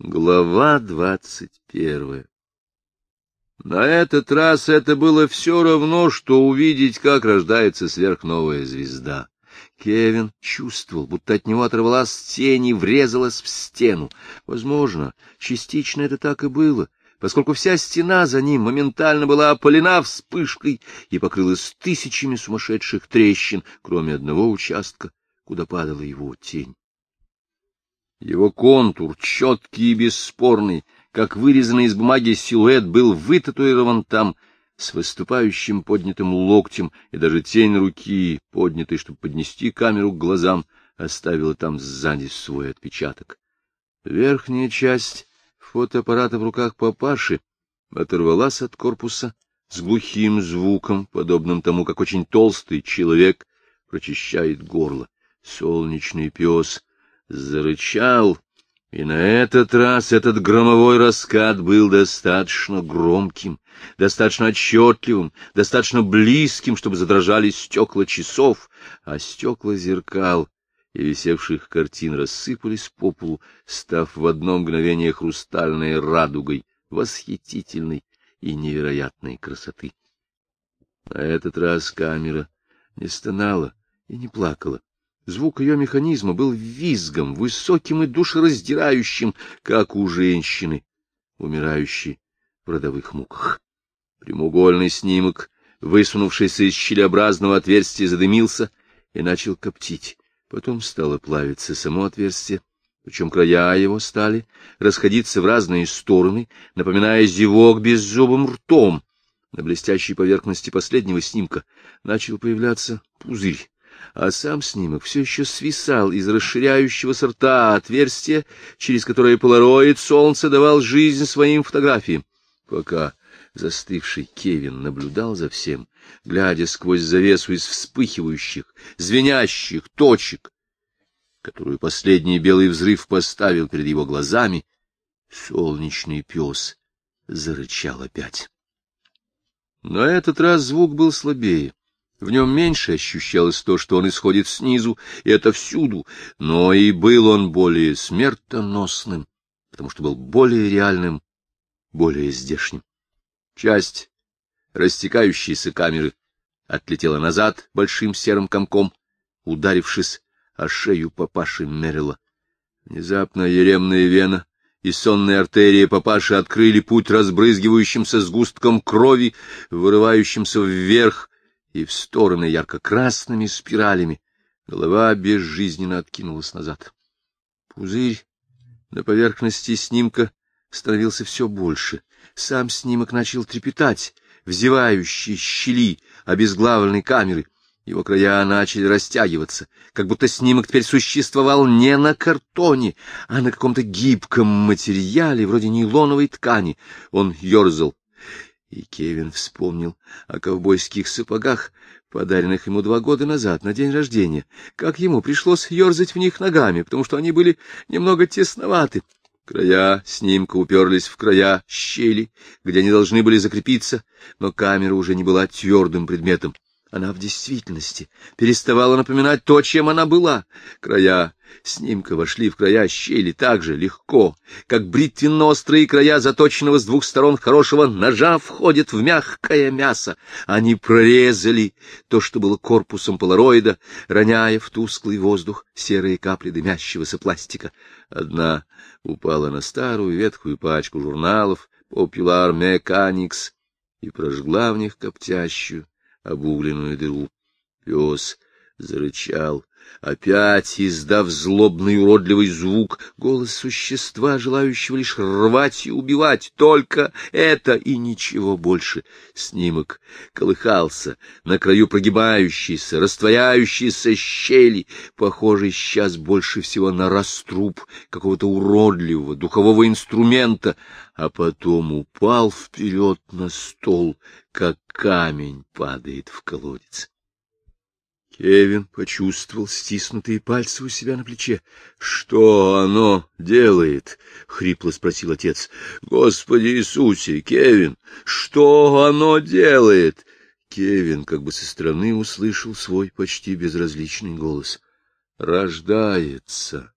Глава двадцать первая На этот раз это было все равно, что увидеть, как рождается сверхновая звезда. Кевин чувствовал, будто от него оторвалась тень и врезалась в стену. Возможно, частично это так и было, поскольку вся стена за ним моментально была опалена вспышкой и покрылась тысячами сумасшедших трещин, кроме одного участка, куда падала его тень. Его контур, четкий и бесспорный, как вырезанный из бумаги силуэт, был вытатуирован там с выступающим поднятым локтем, и даже тень руки, поднятой, чтобы поднести камеру к глазам, оставила там сзади свой отпечаток. Верхняя часть фотоаппарата в руках папаши оторвалась от корпуса с глухим звуком, подобным тому, как очень толстый человек прочищает горло. Солнечный пес зарычал, и на этот раз этот громовой раскат был достаточно громким, достаточно отчетливым, достаточно близким, чтобы задрожали стекла часов, а стекла зеркал и висевших картин рассыпались по полу, став в одно мгновение хрустальной радугой, восхитительной и невероятной красоты. На этот раз камера не стонала и не плакала. Звук ее механизма был визгом, высоким и душераздирающим, как у женщины, умирающей в родовых муках. Прямоугольный снимок, высунувшийся из щелеобразного отверстия, задымился и начал коптить. Потом стало плавиться само отверстие, причем края его стали расходиться в разные стороны, напоминая зевок беззубым ртом. На блестящей поверхности последнего снимка начал появляться пузырь а сам снимок все еще свисал из расширяющегося рта отверстия, через которое полароид солнце давал жизнь своим фотографиям. Пока застывший Кевин наблюдал за всем, глядя сквозь завесу из вспыхивающих, звенящих точек, которую последний белый взрыв поставил перед его глазами, солнечный пес зарычал опять. но этот раз звук был слабее. В нем меньше ощущалось то, что он исходит снизу и это всюду, но и был он более смертоносным, потому что был более реальным, более здешним. Часть растекающейся камеры отлетела назад большим серым комком, ударившись о шею папаши Мерила. Внезапно еремная вена и сонная артерия папаши открыли путь разбрызгивающимся сгустком крови, вырывающимся вверх и в стороны ярко-красными спиралями. Голова безжизненно откинулась назад. Пузырь на поверхности снимка становился все больше. Сам снимок начал трепетать, взевающие щели обезглавленной камеры. Его края начали растягиваться, как будто снимок теперь существовал не на картоне, а на каком-то гибком материале, вроде нейлоновой ткани. Он ерзал и Кевин вспомнил о ковбойских сапогах, подаренных ему два года назад на день рождения, как ему пришлось ерзать в них ногами, потому что они были немного тесноваты. Края снимка уперлись в края щели, где они должны были закрепиться, но камера уже не была твердым предметом. Она в действительности переставала напоминать то, чем она была. Края снимка вошли в края щели так же легко, как бритвенно-острые края заточенного с двух сторон хорошего ножа входят в мягкое мясо. Они прорезали то, что было корпусом полароида, роняя в тусклый воздух серые капли дымящегося пластика. Одна упала на старую ветхую пачку журналов «Popular Mechanics» и прожгла в них коптящую обугленную дыру. Пес зарычал, Опять, издав злобный уродливый звук, голос существа, желающего лишь рвать и убивать, только это и ничего больше. Снимок колыхался на краю прогибающейся, растворяющейся щели, похожий сейчас больше всего на раструб какого-то уродливого духового инструмента, а потом упал вперед на стол, как камень падает в колодец. Кевин почувствовал стиснутые пальцы у себя на плече. — Что оно делает? — хрипло спросил отец. — Господи Иисусе, Кевин, что оно делает? Кевин как бы со стороны услышал свой почти безразличный голос. — Рождается.